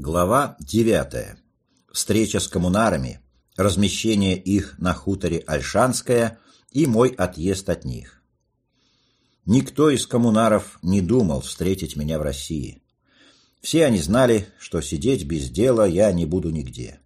Глава 9. Встреча с коммунарами, размещение их на хуторе Альшанское и мой отъезд от них. Никто из коммунаров не думал встретить меня в России. Все они знали, что сидеть без дела я не буду нигде.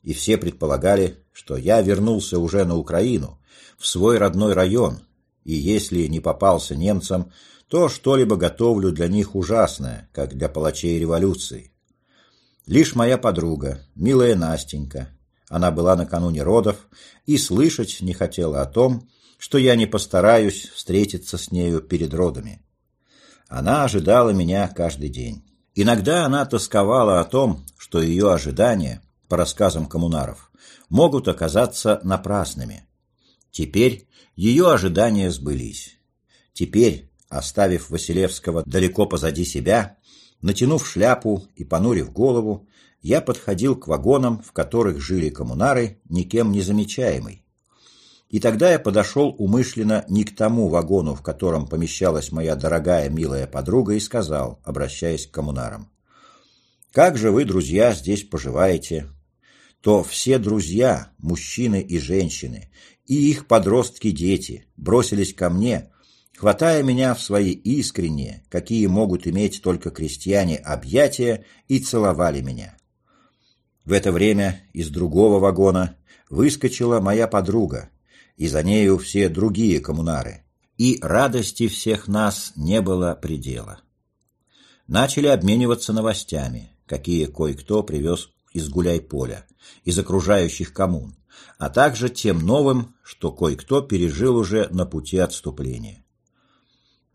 И все предполагали, что я вернулся уже на Украину, в свой родной район, и если не попался немцам, то что-либо готовлю для них ужасное, как для палачей революции. Лишь моя подруга, милая Настенька, она была накануне родов и слышать не хотела о том, что я не постараюсь встретиться с нею перед родами. Она ожидала меня каждый день. Иногда она тосковала о том, что ее ожидания, по рассказам коммунаров, могут оказаться напрасными. Теперь ее ожидания сбылись. Теперь, оставив Василевского далеко позади себя, Натянув шляпу и понурив голову, я подходил к вагонам, в которых жили коммунары, никем не замечаемый. И тогда я подошел умышленно не к тому вагону, в котором помещалась моя дорогая милая подруга, и сказал, обращаясь к коммунарам, «Как же вы, друзья, здесь поживаете?» То все друзья, мужчины и женщины, и их подростки-дети бросились ко мне, хватая меня в свои искренние, какие могут иметь только крестьяне, объятия, и целовали меня. В это время из другого вагона выскочила моя подруга, и за нею все другие коммунары, и радости всех нас не было предела. Начали обмениваться новостями, какие кое-кто привез из гуляй-поля, из окружающих коммун, а также тем новым, что кое-кто пережил уже на пути отступления.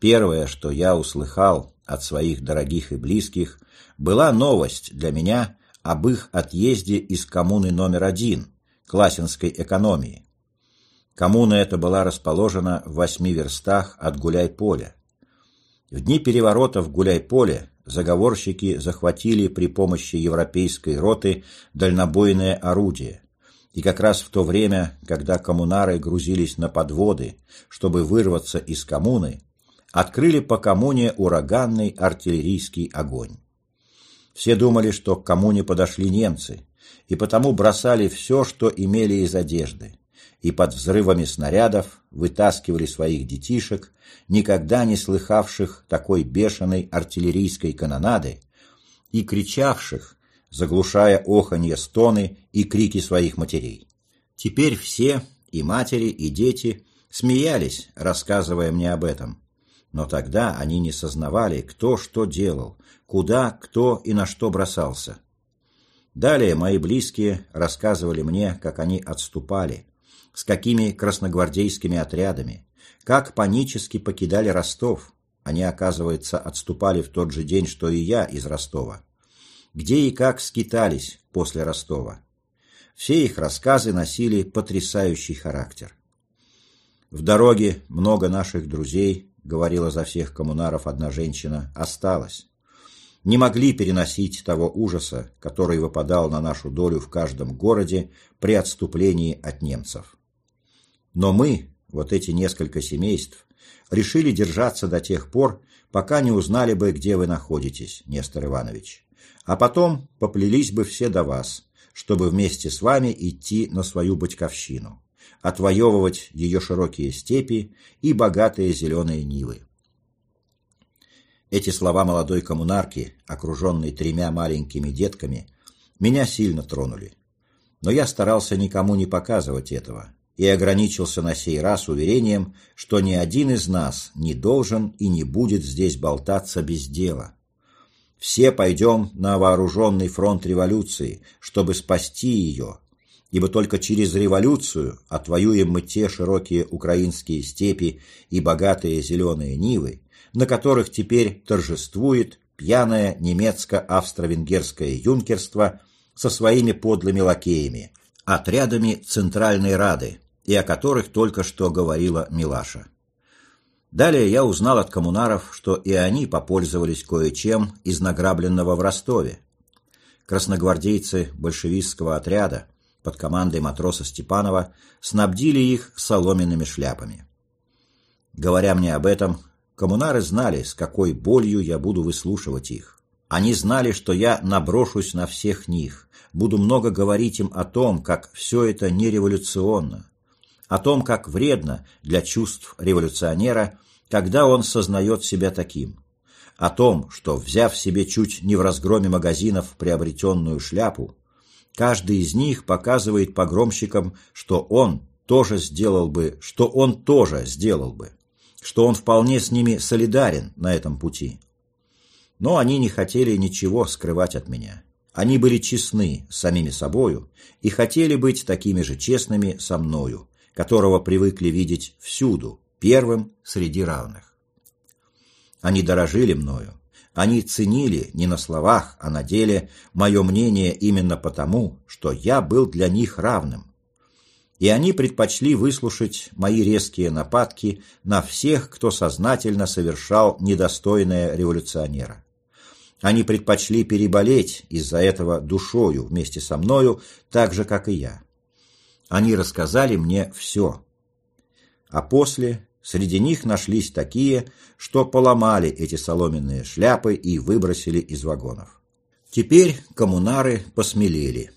Первое, что я услыхал от своих дорогих и близких, была новость для меня об их отъезде из коммуны номер один, Классинской экономии. Коммуна эта была расположена в восьми верстах от Гуляй-Поля. В дни переворота в Гуляй-Поле заговорщики захватили при помощи европейской роты дальнобойное орудие. И как раз в то время, когда коммунары грузились на подводы, чтобы вырваться из коммуны, открыли по коммуне ураганный артиллерийский огонь. Все думали, что к коммуне подошли немцы, и потому бросали все, что имели из одежды, и под взрывами снарядов вытаскивали своих детишек, никогда не слыхавших такой бешеной артиллерийской канонады, и кричавших, заглушая оханье стоны и крики своих матерей. Теперь все, и матери, и дети, смеялись, рассказывая мне об этом, но тогда они не сознавали, кто что делал, куда, кто и на что бросался. Далее мои близкие рассказывали мне, как они отступали, с какими красногвардейскими отрядами, как панически покидали Ростов. Они, оказывается, отступали в тот же день, что и я из Ростова. Где и как скитались после Ростова. Все их рассказы носили потрясающий характер. В дороге много наших друзей говорила за всех коммунаров одна женщина, осталось. Не могли переносить того ужаса, который выпадал на нашу долю в каждом городе при отступлении от немцев. Но мы, вот эти несколько семейств, решили держаться до тех пор, пока не узнали бы, где вы находитесь, Нестор Иванович. А потом поплелись бы все до вас, чтобы вместе с вами идти на свою батьковщину отвоевывать ее широкие степи и богатые зеленые нивы. Эти слова молодой коммунарки, окруженной тремя маленькими детками, меня сильно тронули. Но я старался никому не показывать этого и ограничился на сей раз уверением, что ни один из нас не должен и не будет здесь болтаться без дела. Все пойдем на вооруженный фронт революции, чтобы спасти ее, ибо только через революцию отвоюем мы те широкие украинские степи и богатые зеленые нивы, на которых теперь торжествует пьяное немецко-австро-венгерское юнкерство со своими подлыми лакеями, отрядами Центральной Рады, и о которых только что говорила Милаша. Далее я узнал от коммунаров, что и они попользовались кое-чем из награбленного в Ростове. Красногвардейцы большевистского отряда под командой матроса Степанова снабдили их соломенными шляпами. Говоря мне об этом, коммунары знали, с какой болью я буду выслушивать их. Они знали, что я наброшусь на всех них, буду много говорить им о том, как все это не революционно, о том, как вредно для чувств революционера, когда он сознает себя таким, о том, что, взяв себе чуть не в разгроме магазинов приобретенную шляпу, каждый из них показывает погромщикам, что он тоже сделал бы, что он тоже сделал бы, что он вполне с ними солидарен на этом пути. Но они не хотели ничего скрывать от меня. Они были честны с самими собою и хотели быть такими же честными со мною, которого привыкли видеть всюду, первым среди равных. Они дорожили мною, они ценили не на словах, а на деле мое мнение именно потому, что я был для них равным. И они предпочли выслушать мои резкие нападки на всех, кто сознательно совершал недостойное революционера. Они предпочли переболеть из-за этого душою вместе со мною, так же, как и я. Они рассказали мне все. А после среди них нашлись такие, что поломали эти соломенные шляпы и выбросили из вагонов. Теперь коммунары посмелели.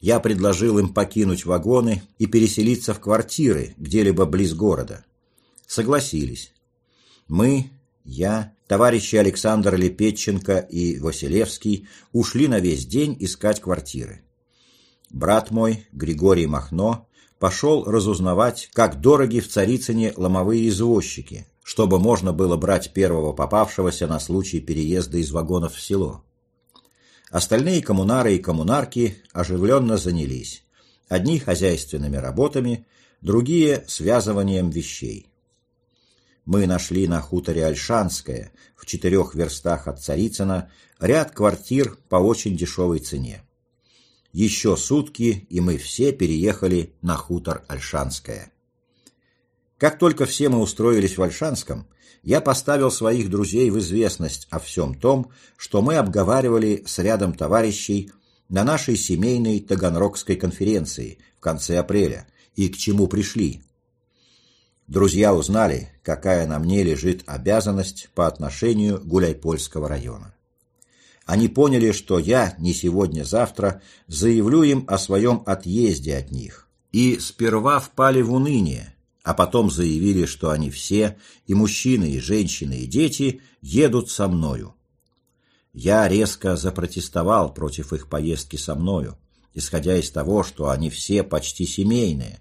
Я предложил им покинуть вагоны и переселиться в квартиры где-либо близ города. Согласились. Мы, я, товарищи Александр Лепетченко и Василевский ушли на весь день искать квартиры. Брат мой, Григорий Махно, пошел разузнавать, как дороги в Царицыне ломовые извозчики, чтобы можно было брать первого попавшегося на случай переезда из вагонов в село. Остальные коммунары и коммунарки оживленно занялись. Одни хозяйственными работами, другие – связыванием вещей мы нашли на хуторе Альшанское, в четырех верстах от Царицына, ряд квартир по очень дешевой цене. Еще сутки, и мы все переехали на хутор Альшанское. Как только все мы устроились в Альшанском, я поставил своих друзей в известность о всем том, что мы обговаривали с рядом товарищей на нашей семейной Таганрогской конференции в конце апреля и к чему пришли. Друзья узнали, какая на мне лежит обязанность по отношению Гуляйпольского района. Они поняли, что я не сегодня-завтра заявлю им о своем отъезде от них, и сперва впали в уныние, а потом заявили, что они все, и мужчины, и женщины, и дети, едут со мною. Я резко запротестовал против их поездки со мною, исходя из того, что они все почти семейные,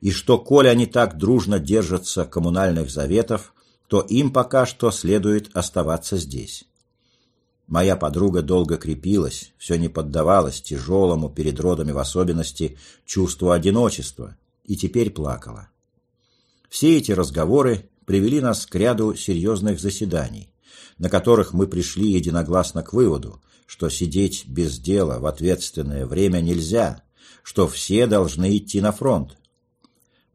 и что, коли они так дружно держатся коммунальных заветов, то им пока что следует оставаться здесь. Моя подруга долго крепилась, все не поддавалась тяжелому, перед родами в особенности, чувству одиночества, и теперь плакала. Все эти разговоры привели нас к ряду серьезных заседаний, на которых мы пришли единогласно к выводу, что сидеть без дела в ответственное время нельзя, что все должны идти на фронт,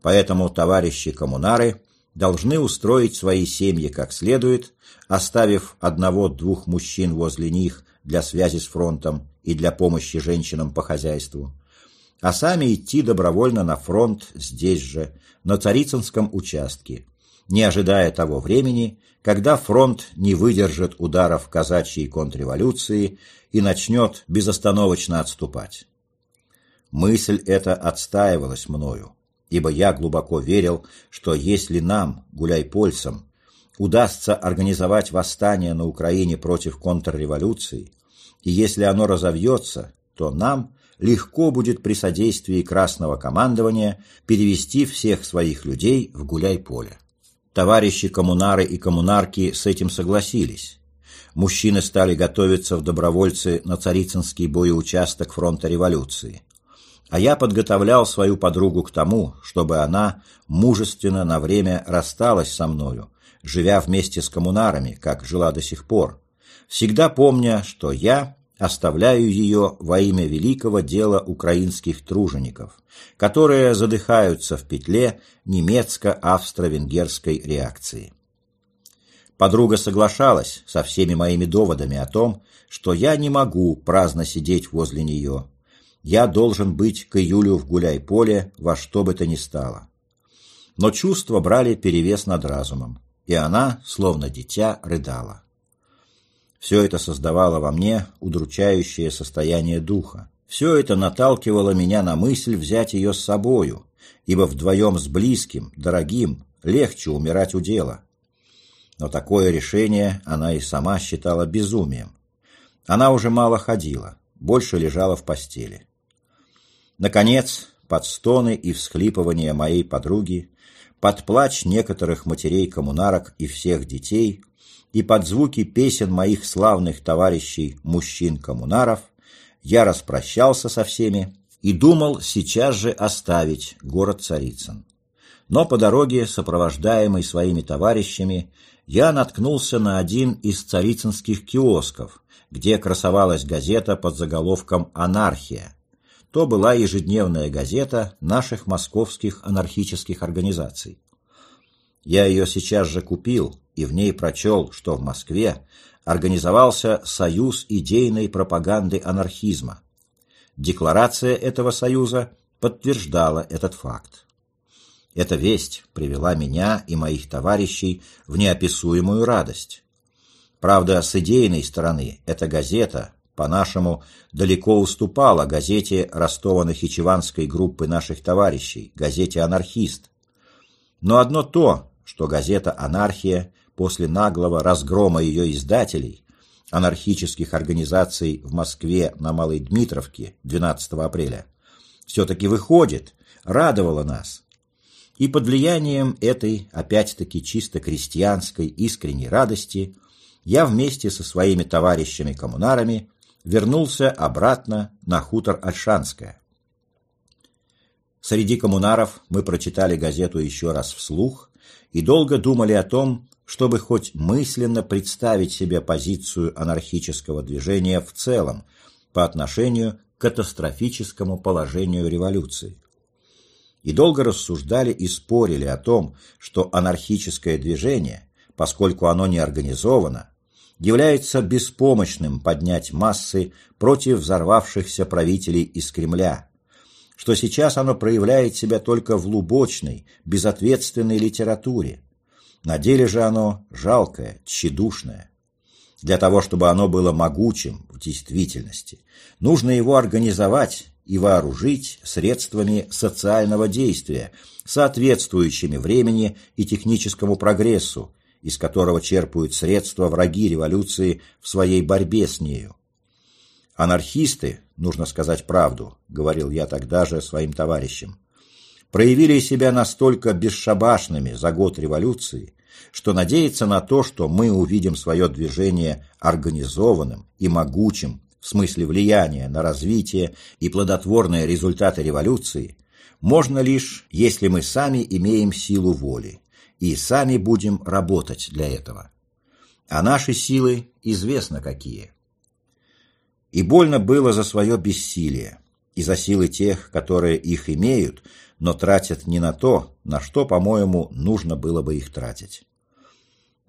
Поэтому товарищи коммунары должны устроить свои семьи как следует, оставив одного-двух мужчин возле них для связи с фронтом и для помощи женщинам по хозяйству, а сами идти добровольно на фронт здесь же, на Царицынском участке, не ожидая того времени, когда фронт не выдержит ударов казачьей контрреволюции и начнет безостановочно отступать. Мысль эта отстаивалась мною, ибо я глубоко верил, что если нам, гуляйпольцам, удастся организовать восстание на Украине против контрреволюции, и если оно разовьется, то нам легко будет при содействии Красного командования перевести всех своих людей в гуляй-поле. Товарищи коммунары и коммунарки с этим согласились. Мужчины стали готовиться в добровольцы на Царицынский боеучасток фронта революции а я подготовлял свою подругу к тому, чтобы она мужественно на время рассталась со мною, живя вместе с коммунарами, как жила до сих пор, всегда помня, что я оставляю ее во имя великого дела украинских тружеников, которые задыхаются в петле немецко-австро-венгерской реакции. Подруга соглашалась со всеми моими доводами о том, что я не могу праздно сидеть возле нее, я должен быть к июлю в гуляй-поле во что бы то ни стало. Но чувства брали перевес над разумом, и она, словно дитя, рыдала. Все это создавало во мне удручающее состояние духа. Все это наталкивало меня на мысль взять ее с собою, ибо вдвоем с близким, дорогим, легче умирать у дела. Но такое решение она и сама считала безумием. Она уже мало ходила, больше лежала в постели. Наконец, под стоны и всхлипывания моей подруги, под плач некоторых матерей-коммунарок и всех детей, и под звуки песен моих славных товарищей мужчин-коммунаров, я распрощался со всеми и думал сейчас же оставить город Царицын. Но по дороге, сопровождаемый своими товарищами, я наткнулся на один из царицынских киосков, где красовалась газета под заголовком «Анархия». То была ежедневная газета наших московских анархических организаций. Я ее сейчас же купил и в ней прочел, что в Москве организовался Союз идейной пропаганды анархизма. Декларация этого союза подтверждала этот факт. Эта весть привела меня и моих товарищей в неописуемую радость. Правда, с идейной стороны эта газета, по-нашему, далеко уступала газете Ростова-Нахичеванской группы наших товарищей, газете «Анархист». Но одно то, что газета «Анархия» после наглого разгрома ее издателей, анархических организаций в Москве на Малой Дмитровке 12 апреля, все-таки выходит, радовала нас – и под влиянием этой, опять-таки чисто крестьянской, искренней радости, я вместе со своими товарищами-коммунарами вернулся обратно на хутор Альшанское. Среди коммунаров мы прочитали газету еще раз вслух и долго думали о том, чтобы хоть мысленно представить себе позицию анархического движения в целом по отношению к катастрофическому положению революции и долго рассуждали и спорили о том, что анархическое движение, поскольку оно не организовано, является беспомощным поднять массы против взорвавшихся правителей из Кремля, что сейчас оно проявляет себя только в лубочной, безответственной литературе. На деле же оно жалкое, тщедушное. Для того, чтобы оно было могучим в действительности, нужно его организовать и вооружить средствами социального действия, соответствующими времени и техническому прогрессу, из которого черпают средства враги революции в своей борьбе с нею. Анархисты, нужно сказать правду, говорил я тогда же своим товарищам, проявили себя настолько бесшабашными за год революции, что надеяться на то, что мы увидим свое движение организованным и могучим в смысле влияния на развитие и плодотворные результаты революции, можно лишь, если мы сами имеем силу воли и сами будем работать для этого. А наши силы известно какие. И больно было за свое бессилие, и за силы тех, которые их имеют, но тратят не на то, на что, по-моему, нужно было бы их тратить.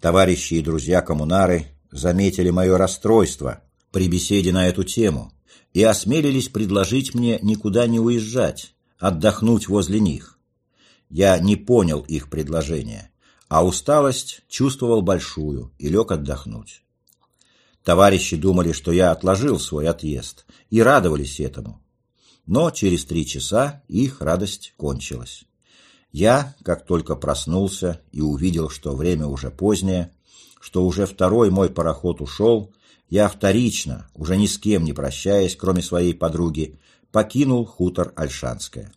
Товарищи и друзья-коммунары заметили мое расстройство, при беседе на эту тему и осмелились предложить мне никуда не уезжать, отдохнуть возле них. Я не понял их предложения, а усталость чувствовал большую и лег отдохнуть. Товарищи думали, что я отложил свой отъезд, и радовались этому. Но через три часа их радость кончилась. Я, как только проснулся и увидел, что время уже позднее, что уже второй мой пароход ушел, я вторично, уже ни с кем не прощаясь, кроме своей подруги, покинул хутор Альшанское.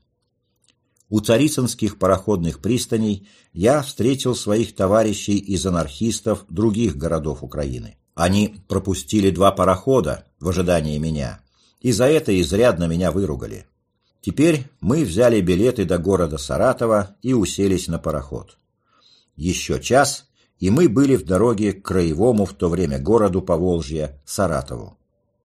У царицынских пароходных пристаней я встретил своих товарищей из анархистов других городов Украины. Они пропустили два парохода в ожидании меня, и за это изрядно меня выругали. Теперь мы взяли билеты до города Саратова и уселись на пароход. Еще час, и мы были в дороге к краевому в то время городу Поволжья Саратову.